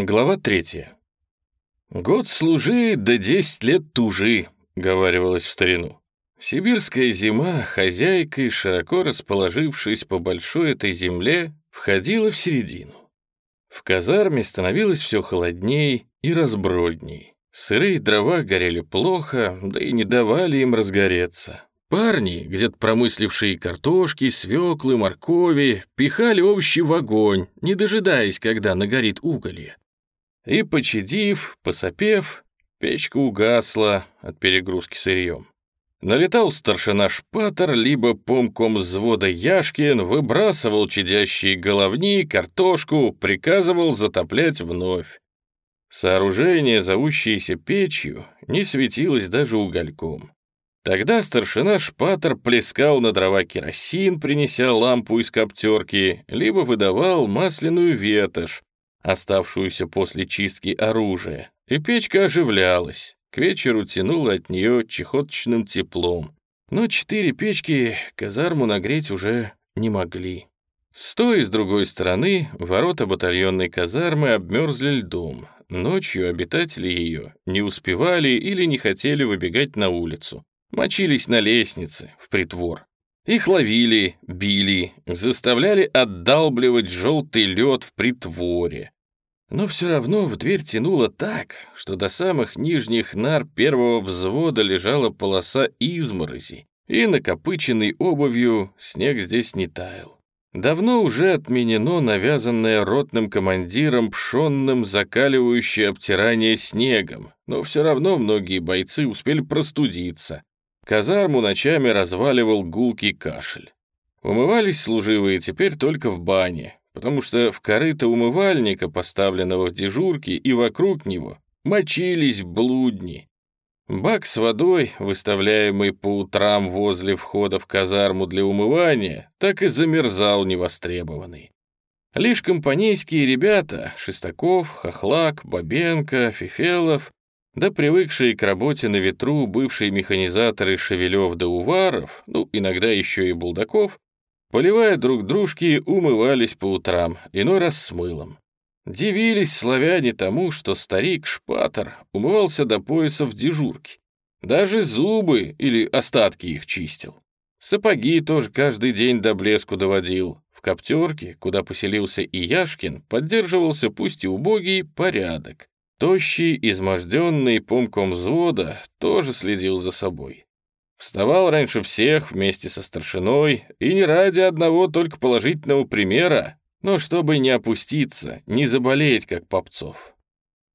Глава третья. «Год служи, да десять лет тужи», — говаривалось в старину. Сибирская зима, хозяйкой, широко расположившись по большой этой земле, входила в середину. В казарме становилось все холодней и разбродней. Сырые дрова горели плохо, да и не давали им разгореться. Парни, где-то промыслившие картошки, свеклы, моркови, пихали овощи в огонь, не дожидаясь, когда нагорит уголье. И, почадив, посопев, печка угасла от перегрузки сырьем. Налетал старшина Шпатер, либо помком взвода Яшкин, выбрасывал чадящие головни, картошку, приказывал затоплять вновь. Сооружение, зовущееся печью, не светилось даже угольком. Тогда старшина Шпатер плескал на дрова керосин, принеся лампу из коптерки, либо выдавал масляную ветошь, оставшуюся после чистки оружия, и печка оживлялась. К вечеру тянуло от нее чехоточным теплом. Но четыре печки казарму нагреть уже не могли. С той и с другой стороны ворота батальонной казармы обмерзли льдом. Ночью обитатели ее не успевали или не хотели выбегать на улицу. Мочились на лестнице, в притвор. Их ловили, били, заставляли отдалбливать желтый лед в притворе. Но все равно в дверь тянуло так, что до самых нижних нар первого взвода лежала полоса изморози, и накопыченный обувью снег здесь не таял. Давно уже отменено навязанное ротным командиром пшенным закаливающее обтирание снегом, но все равно многие бойцы успели простудиться. Казарму ночами разваливал гулкий кашель. Умывались служивые теперь только в бане, потому что в корыто умывальника, поставленного в дежурке, и вокруг него мочились блудни. Бак с водой, выставляемый по утрам возле входа в казарму для умывания, так и замерзал невостребованный. Лишь компанейские ребята — Шестаков, Хохлак, Бабенко, Фифелов, да привыкшие к работе на ветру бывшие механизаторы Шевелев да Уваров, ну, иногда еще и Булдаков, Поливая друг дружки, умывались по утрам, иной раз с мылом. Дивились славяне тому, что старик Шпатер умывался до пояса в дежурке. Даже зубы или остатки их чистил. Сапоги тоже каждый день до блеску доводил. В коптерке, куда поселился и Яшкин, поддерживался пусть и убогий порядок. Тощий, изможденный помком взвода тоже следил за собой. Вставал раньше всех вместе со старшиной, и не ради одного только положительного примера, но чтобы не опуститься, не заболеть, как Попцов.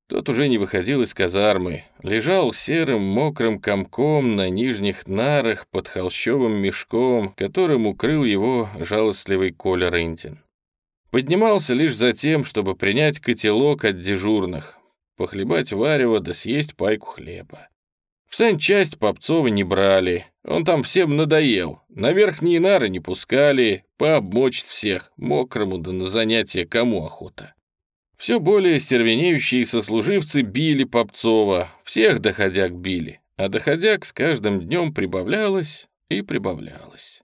Тот уже не выходил из казармы, лежал серым мокрым комком на нижних нарах под холщовым мешком, которым укрыл его жалостливый Коля Рындин. Поднимался лишь за тем, чтобы принять котелок от дежурных, похлебать варево да съесть пайку хлеба. В санчасть Попцова не брали, он там всем надоел. На верхние нары не пускали, пообмочить всех, мокрому да на занятия кому охота. Все более стервенеющие сослуживцы били Попцова, всех доходяк били, а доходяк с каждым днем прибавлялось и прибавлялось.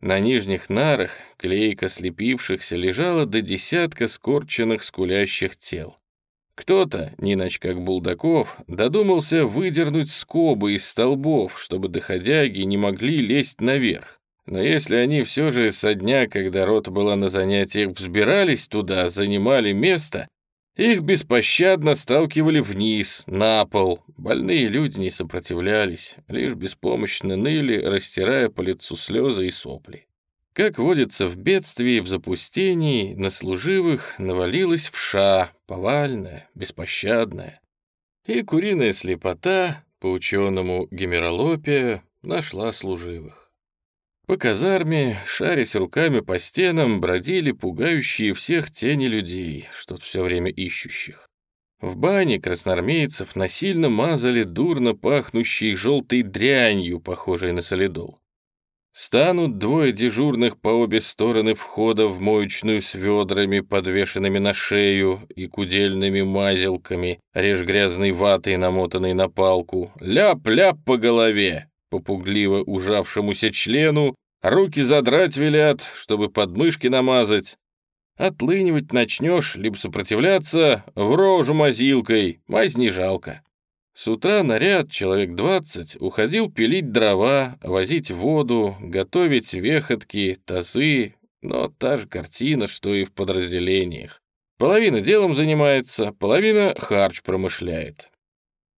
На нижних нарах, клейко слепившихся, лежало до десятка скорченных скулящих тел. Кто-то, не иначе как Булдаков, додумался выдернуть скобы из столбов, чтобы доходяги не могли лезть наверх. Но если они все же со дня, когда рота была на занятиях, взбирались туда, занимали место, их беспощадно сталкивали вниз, на пол. Больные люди не сопротивлялись, лишь беспомощно ныли, растирая по лицу слезы и сопли. Как водится в бедствии в запустении, на служивых навалилась вша, повальная, беспощадная. И куриная слепота, по ученому гемеролопия, нашла служивых. По казарме, шарясь руками по стенам, бродили пугающие всех тени людей, что-то все время ищущих. В бане красноармейцев насильно мазали дурно пахнущей желтой дрянью, похожей на солидол. Станут двое дежурных по обе стороны входа в моечную с ведрами, подвешенными на шею и кудельными мазелками, режь грязной ватой, намотанной на палку, ляп-ляп по голове, попугливо ужавшемуся члену, руки задрать велят, чтобы подмышки намазать. Отлынивать начнешь, либо сопротивляться, в рожу мазилкой, мазь не жалко. С утра наряд, человек двадцать, уходил пилить дрова, возить воду, готовить вехотки, тазы, но та же картина, что и в подразделениях. Половина делом занимается, половина харч промышляет.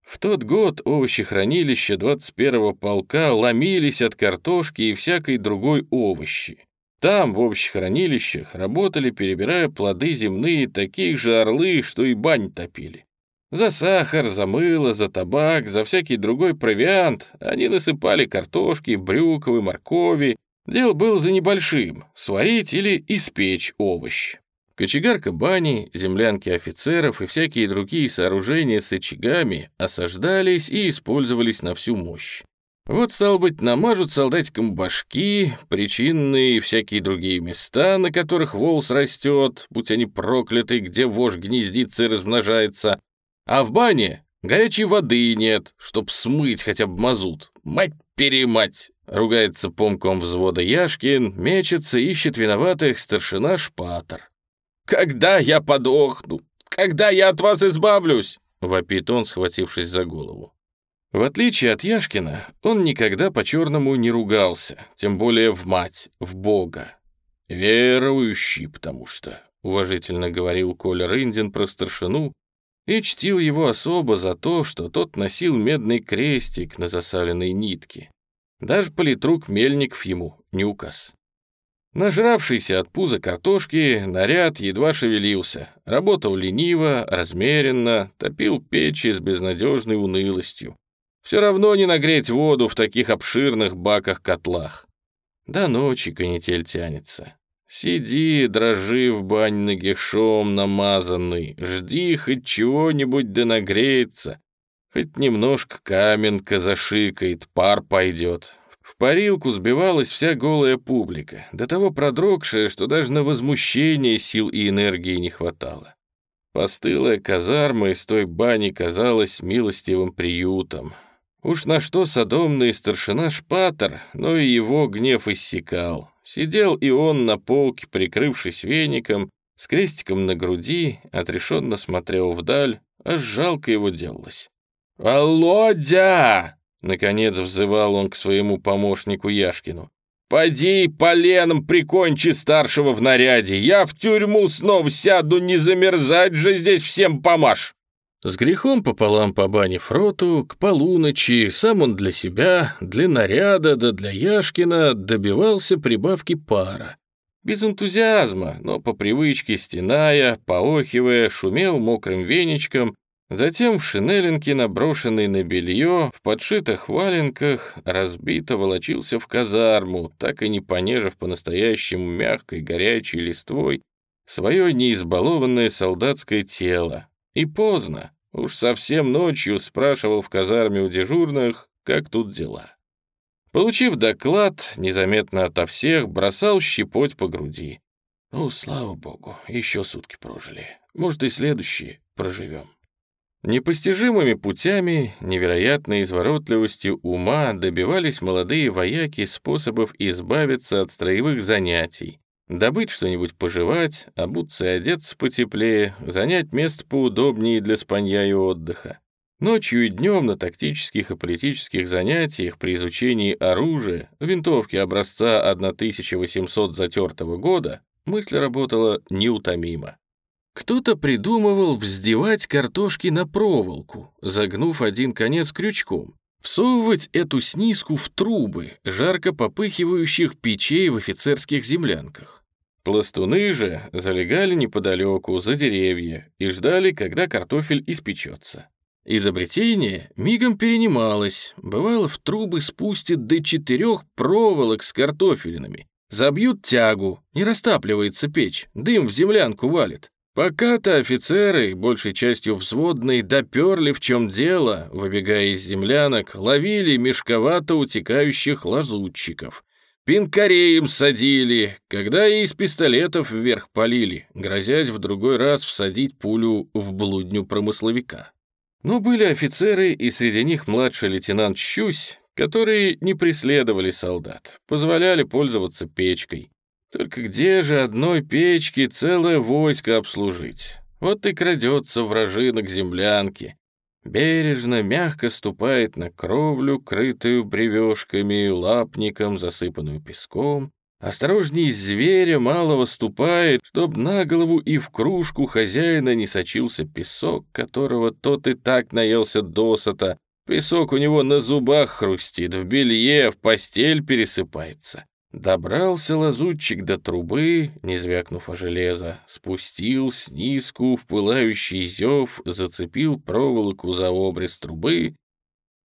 В тот год овощехранилища 21-го полка ломились от картошки и всякой другой овощи. Там, в овощехранилищах, работали, перебирая плоды земные, такие же орлы, что и бань топили. За сахар, за мыло, за табак, за всякий другой провиант они насыпали картошки, брюковы, моркови. Дело было за небольшим — сварить или испечь овощ. Кочегарка бани, землянки офицеров и всякие другие сооружения с очагами осаждались и использовались на всю мощь. Вот, стал быть, намажут солдатикам башки, причинные и всякие другие места, на которых волос растет, будь они прокляты, где вож гнездится и размножается. А в бане горячей воды нет, чтоб смыть хотя бы мазут. Мать-перемать! Ругается помком взвода Яшкин, мечется, ищет виноватых старшина Шпатор. «Когда я подохну? Когда я от вас избавлюсь?» — вопит он, схватившись за голову. В отличие от Яшкина, он никогда по-черному не ругался, тем более в мать, в Бога. «Верующий, потому что», — уважительно говорил Коля Рындин про старшину, и чтил его особо за то, что тот носил медный крестик на засаленной нитке. Даже политрук Мельников ему не указ. Нажравшийся от пуза картошки, наряд едва шевелился, работал лениво, размеренно, топил печи с безнадежной унылостью. Все равно не нагреть воду в таких обширных баках-котлах. До ночи канитель тянется. Сиди, дрожи в бань нагишом намазанный, жди хоть чего-нибудь да нагреется. Хоть немножко каменка зашикает, пар пойдет. В парилку сбивалась вся голая публика, до того продрогшая, что даже на возмущение сил и энергии не хватало. Постылая казарма из той бани казалась милостивым приютом. Уж на что садомный старшина Шпатер, но и его гнев иссякал. Сидел и он на полке, прикрывшись веником, с крестиком на груди, отрешенно смотрел вдаль, аж жалко его делалось. «Володя!» — наконец взывал он к своему помощнику Яшкину. «Поди поленом прикончи старшего в наряде, я в тюрьму снова сяду, не замерзать же здесь всем помашь!» С грехом пополам по бане фроту, к полуночи, сам он для себя, для наряда да для Яшкина добивался прибавки пара. Без энтузиазма, но по привычке стеная, поохивая, шумел мокрым веничком, затем в шинелинке, наброшенной на белье, в подшитых валенках, разбито волочился в казарму, так и не понежив по-настоящему мягкой горячей листвой свое неизбалованное солдатское тело, и поздно, уж совсем ночью спрашивал в казарме у дежурных, как тут дела. Получив доклад, незаметно ото всех, бросал щепоть по груди. Ну, слава богу, еще сутки прожили. Может, и следующие проживем. Непостижимыми путями, невероятной изворотливостью ума добивались молодые вояки способов избавиться от строевых занятий, Добыть что-нибудь пожевать, обуться и одеться потеплее, занять место поудобнее для спанья и отдыха. Ночью и днем на тактических и политических занятиях при изучении оружия, винтовки образца 1800 затертого года, мысль работала неутомимо. Кто-то придумывал вздевать картошки на проволоку, загнув один конец крючком, всовывать эту снизку в трубы, жарко попыхивающих печей в офицерских землянках. Пластуны же залегали неподалеку за деревья и ждали, когда картофель испечется. Изобретение мигом перенималось, бывало в трубы спустят до четырех проволок с картофелинами, забьют тягу, не растапливается печь, дым в землянку валит. Пока-то офицеры, большей частью взводные, доперли в чем дело, выбегая из землянок, ловили мешковато утекающих лазутчиков. Пинкарей им садили, когда и из пистолетов вверх полили, грозясь в другой раз всадить пулю в блудню промысловика. Но были офицеры, и среди них младший лейтенант Щусь, которые не преследовали солдат, позволяли пользоваться печкой. Только где же одной печки целое войско обслужить? Вот и крадется вражина к землянке. Бережно, мягко ступает на кровлю, крытую бревешками, лапником, засыпанную песком. Осторожней зверя малого ступает, чтоб на голову и в кружку хозяина не сочился песок, которого тот и так наелся досыта. Песок у него на зубах хрустит, в белье, в постель пересыпается. Добрался лазутчик до трубы, не звякнув о железо, спустил снизку в пылающий зев, зацепил проволоку за обрез трубы.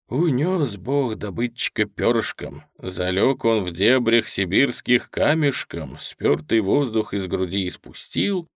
Унес бог добытчика перышком, залег он в дебрях сибирских камешком, спертый воздух из груди испустил.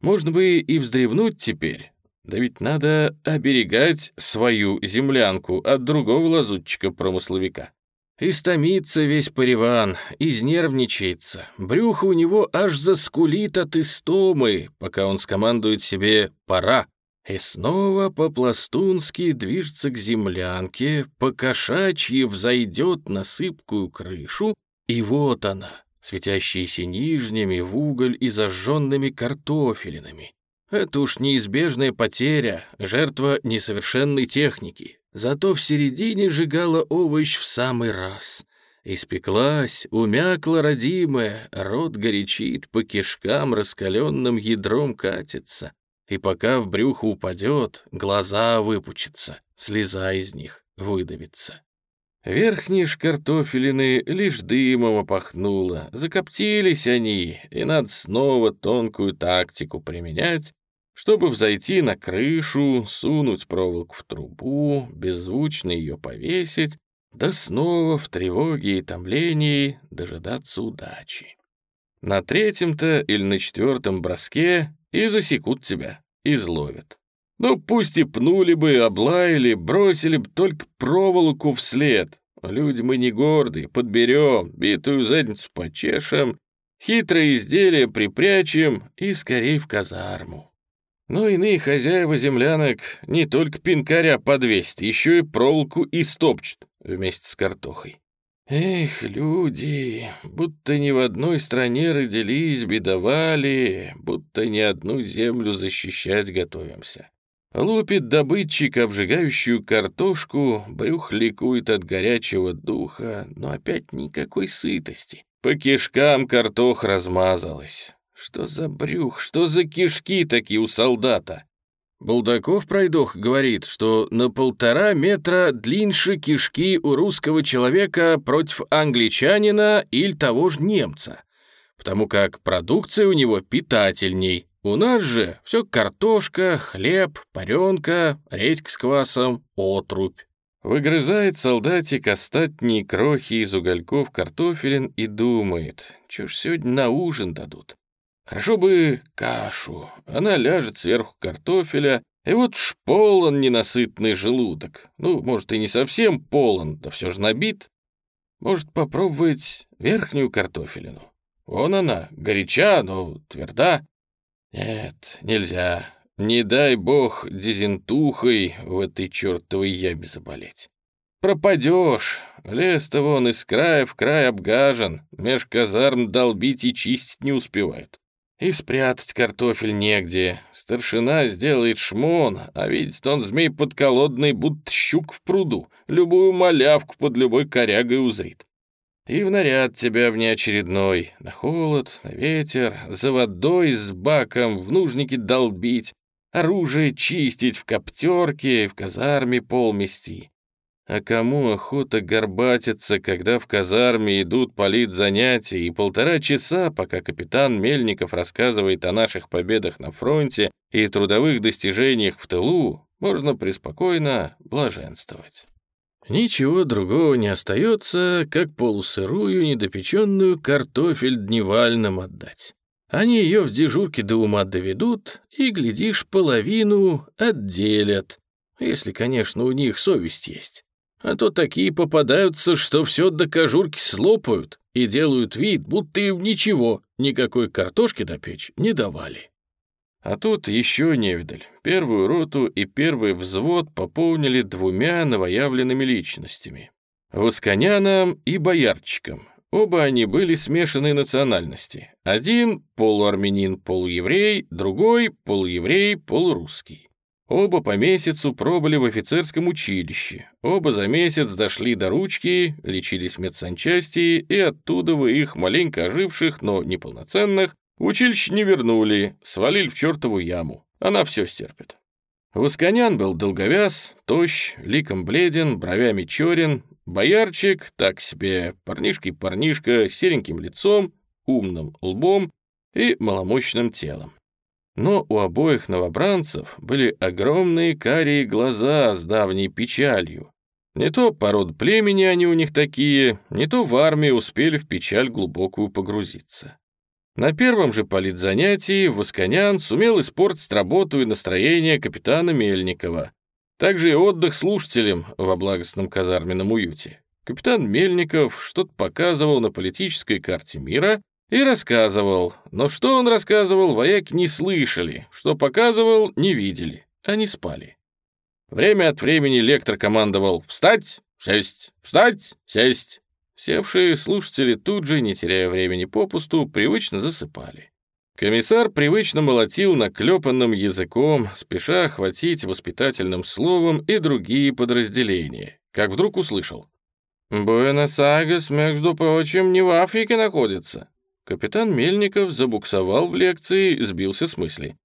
Можно бы и вздревнуть теперь, да ведь надо оберегать свою землянку от другого лазутчика-промысловика. Истомится весь Париван, изнервничается. Брюхо у него аж заскулит от истомы, пока он скомандует себе «пора». И снова по-пластунски движется к землянке, по-кошачьи взойдет на сыпкую крышу, и вот она, светящаяся нижними в уголь и зажженными картофелинами. Это уж неизбежная потеря, жертва несовершенной техники, Зато в середине сжигала овощ в самый раз. Испеклась, умякла родимая, рот горячит, по кишкам раскаленным ядром катится. И пока в брюхо упадет, глаза выпучатся, слеза из них выдавится. Верхние шкартофелины лишь дымом опахнуло, закоптились они, и надо снова тонкую тактику применять, чтобы взойти на крышу, сунуть проволоку в трубу, беззвучно ее повесить, да снова в тревоге и томлении дожидаться удачи. На третьем-то или на четвертом броске и засекут тебя, изловят. Ну, пусть и пнули бы, облаяли, бросили бы только проволоку вслед. Люди мы не гордые, подберем, битую задницу почешем, хитрое изделие припрячем и скорей в казарму. Но иные хозяева землянок не только пинкаря подвесят, еще и проволоку истопчут вместе с картохой. Эх, люди, будто ни в одной стране родились, бедовали, будто ни одну землю защищать готовимся. Лупит добытчик обжигающую картошку, брюх ликует от горячего духа, но опять никакой сытости. По кишкам картох размазалась. Что за брюх, что за кишки такие у солдата? Булдаков пройдох говорит, что на полтора метра длиннее кишки у русского человека против англичанина или того же немца, потому как продукция у него питательней. У нас же все картошка, хлеб, паренка, редька с квасом, отрубь. Выгрызает солдатик остатние крохи из угольков картофелин и думает, что ж сегодня на ужин дадут. Хорошо бы кашу. Она ляжет сверху картофеля, и вот ж полон ненасытный желудок. Ну, может, и не совсем полон, да все же набит. Может, попробовать верхнюю картофелину? Вон она, горяча, но тверда. Нет, нельзя. Не дай бог дизентухой в этой чертовой яме заболеть. Пропадешь. Лес-то вон из края в край обгажен, меж казарм долбить и чистить не успевают. И спрятать картофель негде. Старшина сделает шмон, а видит он змей подколодный, будто щук в пруду, любую малявку под любой корягой узрит. И в наряд тебя в неочередной, на холод, на ветер, за водой с баком, в нужнике долбить, оружие чистить в коптерке, в казарме пол мести. А кому охота горбатиться, когда в казарме идут политзанятия, и полтора часа, пока капитан Мельников рассказывает о наших победах на фронте и трудовых достижениях в тылу, можно преспокойно блаженствовать. Ничего другого не остается, как полусырую недопеченную картофель дневальным отдать. Они ее в дежурке до ума доведут и, глядишь, половину отделят, если, конечно, у них совесть есть. А то такие попадаются, что все до кожурки слопают и делают вид, будто им ничего, никакой картошки допечь не давали. А тут еще невидаль. Первую роту и первый взвод пополнили двумя новоявленными личностями. Восконяном и Боярчиком. Оба они были смешанной национальности. Один — полуармянин, полуеврей, другой — полуеврей, полурусский. Оба по месяцу пробыли в офицерском училище. Оба за месяц дошли до ручки, лечились в медсанчасти, и оттуда вы их, маленько оживших, но неполноценных, училище не вернули, свалили в чертову яму. Она все стерпит. Восконян был долговяз, тощ, ликом бледен, бровями черен, боярчик, так себе, парнишка-парнишка, сереньким лицом, умным лбом и маломощным телом. Но у обоих новобранцев были огромные карие глаза с давней печалью. Не то пород племени они у них такие, не то в армии успели в печаль глубокую погрузиться. На первом же политзанятии Восконян сумел испортить работу и настроение капитана Мельникова, также и отдых слушателям во благостном казарменном уюте. Капитан Мельников что-то показывал на политической карте мира и рассказывал, но что он рассказывал, вояки не слышали, что показывал, не видели, они спали. Время от времени лектор командовал «Встать! Сесть! Встать! Сесть!» Севшие слушатели тут же, не теряя времени попусту, привычно засыпали. Комиссар привычно молотил наклепанным языком, спеша охватить воспитательным словом и другие подразделения, как вдруг услышал. «Буэнос-Айрес, между прочим, не в Африке находится». Капитан Мельников забуксовал в лекции, сбился с мысли.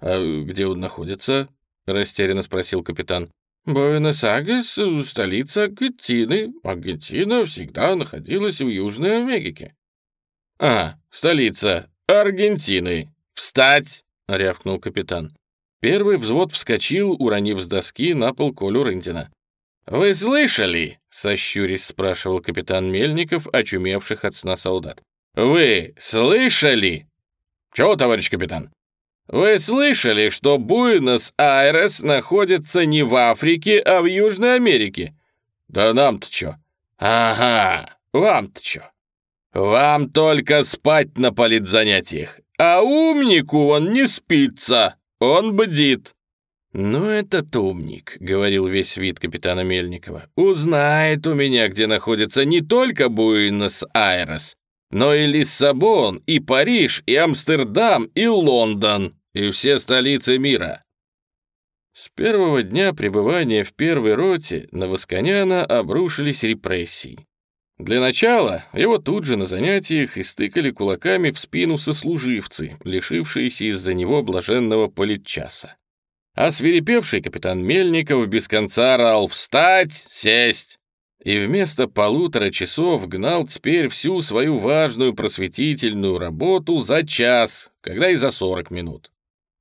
«А где он находится?» — растерянно спросил капитан. Буэнос-Айрес — столица Аргентины. Аргентина всегда находилась в Южной Америке. А, столица Аргентины. Встать! — рявкнул капитан. Первый взвод вскочил, уронив с доски на пол Колю Рындина. «Вы слышали?» — сощурясь спрашивал капитан Мельников, очумевших от сна солдат. «Вы слышали?» «Чего, товарищ капитан?» Вы слышали, что Буэнос-Айрес находится не в Африке, а в Южной Америке? Да нам-то чё? Ага, вам-то чё? Вам только спать на политзанятиях, а умнику он не спится, он бдит. «Ну, этот умник», — говорил весь вид капитана Мельникова, «узнает у меня, где находится не только Буэнос-Айрес, но и Лиссабон, и Париж, и Амстердам, и Лондон и все столицы мира. С первого дня пребывания в первой роте на Восконяна обрушились репрессии. Для начала его тут же на занятиях истыкали кулаками в спину сослуживцы, лишившиеся из-за него блаженного политчаса. А свирепевший капитан Мельников без конца орал «Встать! Сесть!» И вместо полутора часов гнал теперь всю свою важную просветительную работу за час, когда и за сорок минут.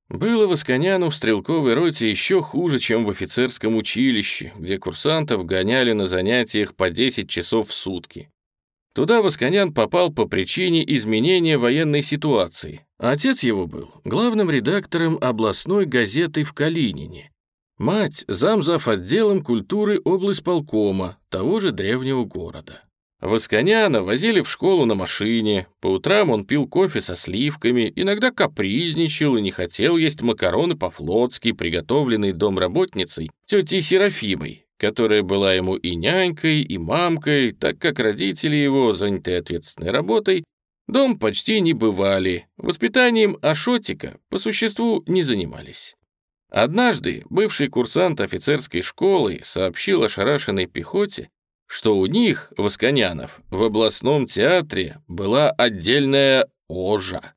Было Восконяну в стрелковой роте еще хуже, чем в офицерском училище, где курсантов гоняли на занятиях по 10 часов в сутки. Туда Восконян попал по причине изменения военной ситуации. Отец его был главным редактором областной газеты в Калинине. Мать — замзав отделом культуры облсполкома того же древнего города. Восконяна возили в школу на машине, по утрам он пил кофе со сливками, иногда капризничал и не хотел есть макароны по-флотски, приготовленные домработницей тетей Серафимой, которая была ему и нянькой, и мамкой, так как родители его, занятые ответственной работой, дом почти не бывали, воспитанием Ашотика по существу не занимались. Однажды бывший курсант офицерской школы сообщил ошарашенной пехоте, что у них, восконянов, в областном театре была отдельная ожа.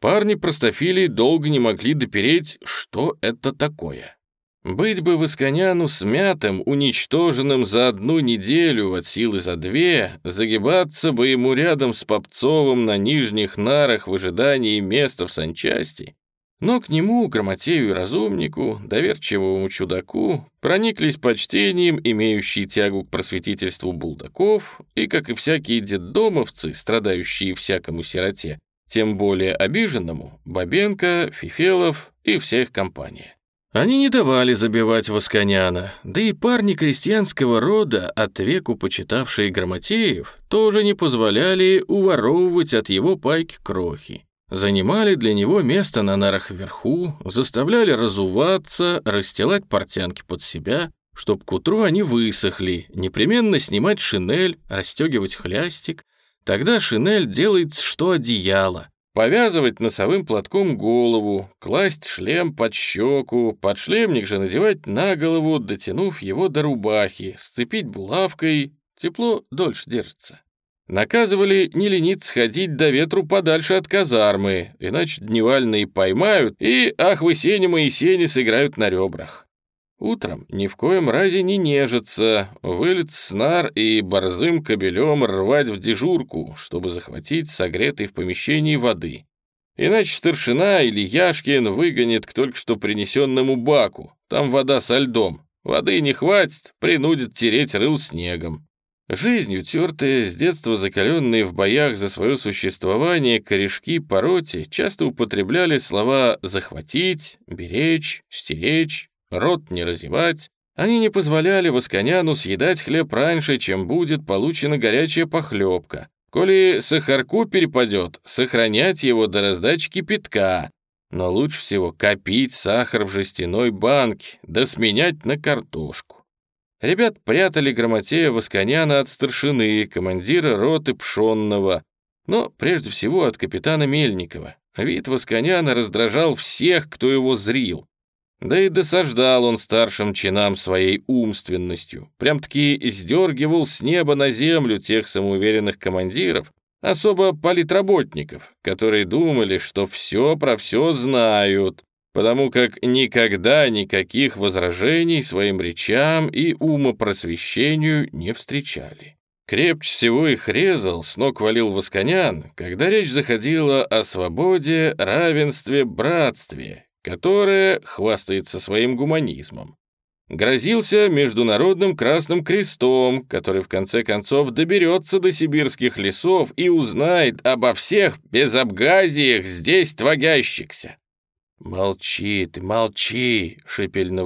Парни-простофили долго не могли допереть, что это такое. Быть бы Восконяну смятым, уничтоженным за одну неделю от силы за две, загибаться бы ему рядом с Попцовым на нижних нарах в ожидании места в санчасти, но к нему, грамотею и разумнику, доверчивому чудаку, прониклись почтением, имеющие тягу к просветительству булдаков, и, как и всякие детдомовцы, страдающие всякому сироте, тем более обиженному, Бабенко, Фифелов и всех компания. Они не давали забивать Восконяна, да и парни крестьянского рода, от веку почитавшие Грамотеев, тоже не позволяли уворовывать от его пайки крохи занимали для него место на нарах вверху, заставляли разуваться, расстилать портянки под себя, чтоб к утру они высохли, непременно снимать шинель, расстегивать хлястик, Тогда шинель делает что одеяло, повязывать носовым платком голову, класть шлем под щеку, подшлемник же надевать на голову, дотянув его до рубахи, сцепить булавкой, тепло дольше держится. Наказывали не лениться сходить до ветру подальше от казармы, иначе дневальные поймают и, ах вы, Сеня мои сени, сыграют на ребрах. Утром ни в коем разе не нежиться, вылет снар и борзым кобелем рвать в дежурку, чтобы захватить согретой в помещении воды. Иначе старшина или Яшкин выгонит к только что принесенному баку, там вода со льдом. Воды не хватит, принудит тереть рыл снегом. Жизнью тертые, с детства закаленные в боях за свое существование корешки по роте часто употребляли слова «захватить», «беречь», «стеречь», «рот не разевать». Они не позволяли Восконяну съедать хлеб раньше, чем будет получена горячая похлебка. Коли сахарку перепадет, сохранять его до раздачи кипятка. Но лучше всего копить сахар в жестяной банке, да сменять на картошку. Ребят прятали Грамотея Восконяна от старшины, командира роты Пшонного, но прежде всего от капитана Мельникова. Вид Восконяна раздражал всех, кто его зрил. Да и досаждал он старшим чинам своей умственностью. Прям-таки сдергивал с неба на землю тех самоуверенных командиров, особо политработников, которые думали, что все про все знают, потому как никогда никаких возражений своим речам и умопросвещению не встречали. Крепче всего их резал, с ног валил Восконян, когда речь заходила о свободе, равенстве, братстве, которое хвастается своим гуманизмом. Грозился Международным Красным Крестом, который в конце концов доберется до сибирских лесов и узнает обо всех безобгазиях здесь твогящихся. «Молчи ты, молчи!» — шипели на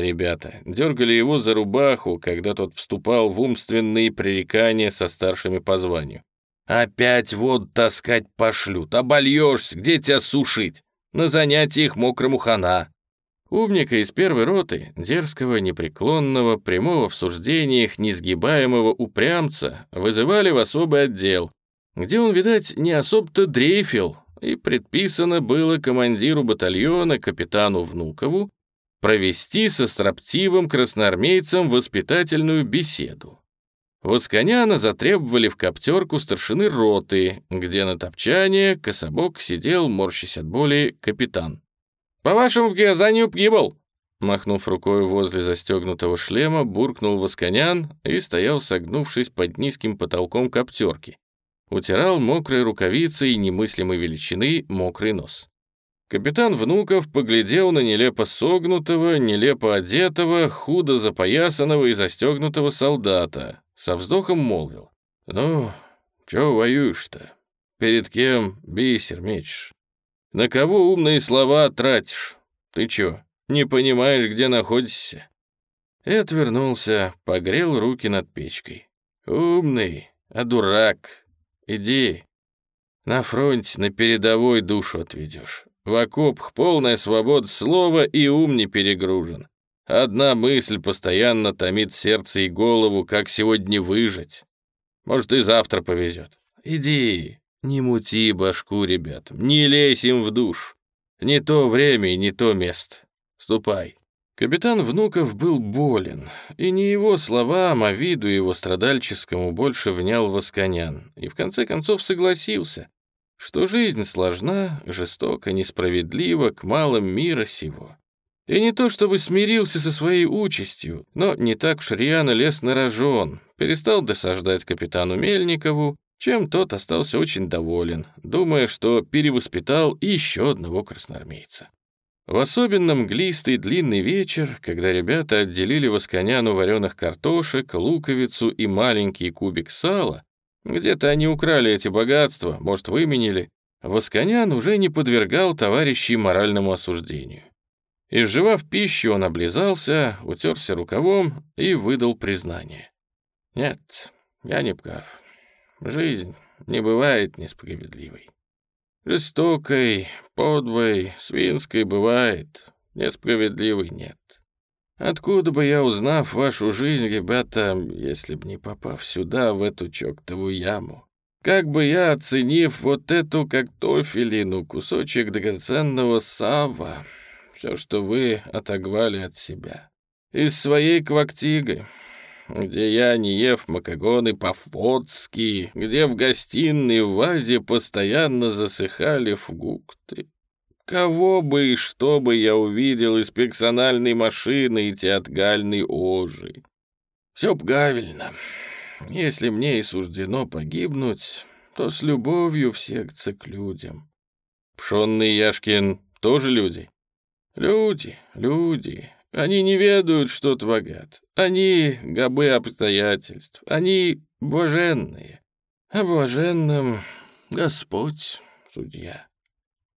ребята. Дергали его за рубаху, когда тот вступал в умственные пререкания со старшими по званию. «Опять вот таскать пошлют, обольешься, где тебя сушить? На занятиях мокрому хана!» Умника из первой роты, дерзкого, непреклонного, прямого в суждениях, несгибаемого упрямца, вызывали в особый отдел, где он, видать, не особо-то дрейфил, и предписано было командиру батальона, капитану Внукову, провести со строптивым красноармейцем воспитательную беседу. Восконяна затребовали в коптерку старшины роты, где на топчане кособок сидел, морщась от боли, капитан. «По вашему приказанию погибал!» Махнув рукой возле застегнутого шлема, буркнул Восконян и стоял, согнувшись под низким потолком коптерки, утирал мокрой рукавицей немыслимой величины мокрый нос. Капитан Внуков поглядел на нелепо согнутого, нелепо одетого, худо запоясанного и застегнутого солдата. Со вздохом молвил. «Ну, чё воюешь-то? Перед кем бисер мечешь? На кого умные слова тратишь? Ты чё, не понимаешь, где находишься?» И отвернулся, погрел руки над печкой. «Умный, а дурак, Иди. На фронте на передовой душу отведешь. В окопах полная свобода слова и ум не перегружен. Одна мысль постоянно томит сердце и голову, как сегодня выжить. Может, и завтра повезет. Иди, не мути башку ребятам, не лезь им в душ. Не то время и не то место. Ступай. Капитан Внуков был болен, и не его словам, а виду его страдальческому больше внял Восконян, и в конце концов согласился, что жизнь сложна, жестока, несправедлива к малым мира сего. И не то чтобы смирился со своей участью, но не так уж рьяно лез на рожон, перестал досаждать капитану Мельникову, чем тот остался очень доволен, думая, что перевоспитал еще одного красноармейца. В особенном мглистый длинный вечер, когда ребята отделили Восконяну вареных картошек, луковицу и маленький кубик сала, где-то они украли эти богатства, может, выменили, Восконян уже не подвергал товарищей моральному осуждению. Изживав пищу, он облизался, утерся рукавом и выдал признание. «Нет, я не прав. Жизнь не бывает несправедливой. Жестокой, подлой, свинской бывает, несправедливой нет. Откуда бы я, узнав вашу жизнь, ребята, если б не попав сюда, в эту чоктовую яму? как бы я, оценив вот эту картофелину, кусочек драгоценного сава, все, что вы отогвали от себя, из своей квактиги, где я, не ев макагоны по-флотски, где в гостиной в вазе постоянно засыхали фрукты. Кого бы и что бы я увидел из персональной машины и театральной ожи. Все правильно. Если мне и суждено погибнуть, то с любовью в сердце к людям. Пшонный Яшкин тоже люди? Люди, люди. Они не ведают, что творят. Они гобы обстоятельств. Они блаженные. А блаженным Господь судья.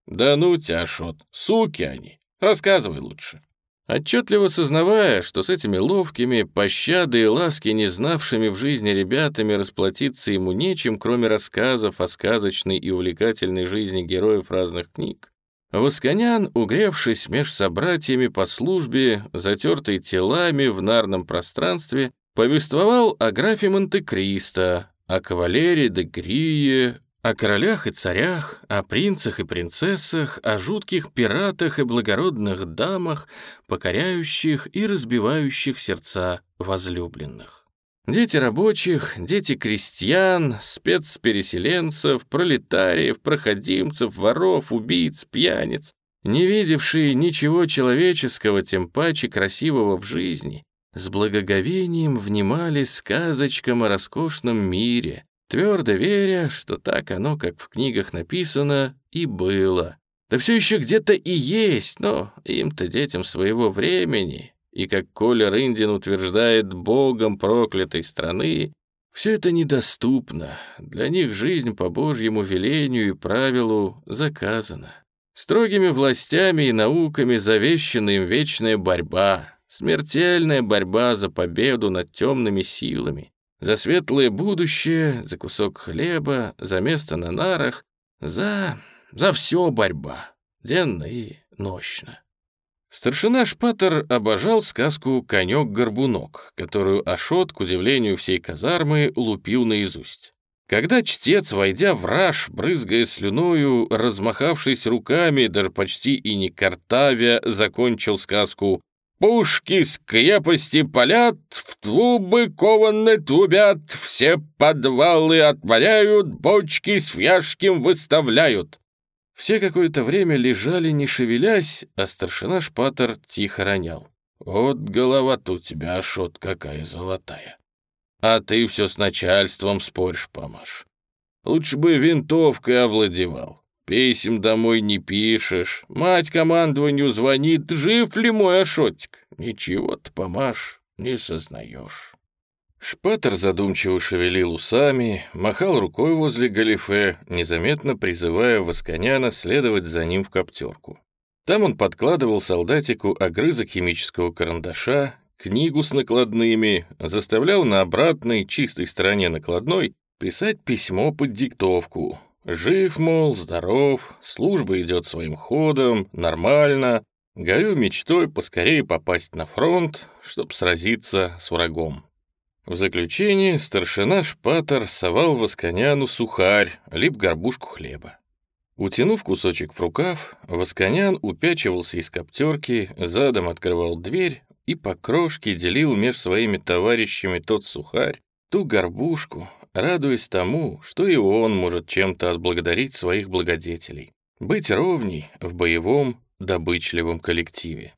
Да ну тебя, Шот, суки они. Рассказывай лучше. Отчетливо сознавая, что с этими ловкими, пощады и ласки, не знавшими в жизни ребятами, расплатиться ему нечем, кроме рассказов о сказочной и увлекательной жизни героев разных книг, Восконян, угревшись меж собратьями по службе, затертой телами в нарном пространстве, повествовал о графе Монте-Кристо, о кавалере де Грие, о королях и царях, о принцах и принцессах, о жутких пиратах и благородных дамах, покоряющих и разбивающих сердца возлюбленных. Дети рабочих, дети крестьян, спецпереселенцев, пролетариев, проходимцев, воров, убийц, пьяниц, не видевшие ничего человеческого, тем паче красивого в жизни, с благоговением внимали сказочкам о роскошном мире, твердо веря, что так оно, как в книгах написано, и было. Да все еще где-то и есть, но им-то, детям своего времени, и, как Коля Рындин утверждает, богом проклятой страны, все это недоступно, для них жизнь по Божьему велению и правилу заказана. Строгими властями и науками завещана им вечная борьба, смертельная борьба за победу над темными силами, за светлое будущее, за кусок хлеба, за место на нарах, за... за все борьба, денно и нощно. Старшина Шпатер обожал сказку «Конек-горбунок», которую Ашот, к удивлению всей казармы, лупил наизусть. Когда чтец, войдя в раж, брызгая слюною, размахавшись руками, даже почти и не картавя, закончил сказку «Пушки с крепости палят, в трубы кованные трубят, все подвалы отворяют, бочки с фьяжким выставляют». Все какое-то время лежали, не шевелясь, а старшина Шпатер тихо ронял. «Вот голова-то у тебя, Ашот, какая золотая. А ты все с начальством споришь, помашь. Лучше бы винтовкой овладевал. Писем домой не пишешь, мать командованию звонит, жив ли мой Ашотик? Ничего ты, помашь, не сознаешь». Шпатер задумчиво шевелил усами, махал рукой возле галифе, незаметно призывая Восконяна следовать за ним в коптерку. Там он подкладывал солдатику огрызок химического карандаша, книгу с накладными, заставлял на обратной, чистой стороне накладной писать письмо под диктовку. Жив, мол, здоров, служба идет своим ходом, нормально, горю мечтой поскорее попасть на фронт, чтоб сразиться с врагом. В заключение старшина Шпатер совал Восконяну сухарь, лип горбушку хлеба. Утянув кусочек в рукав, Восконян упячивался из коптерки, задом открывал дверь и по крошке делил меж своими товарищами тот сухарь, ту горбушку, радуясь тому, что и он может чем-то отблагодарить своих благодетелей, быть ровней в боевом, добычливом коллективе.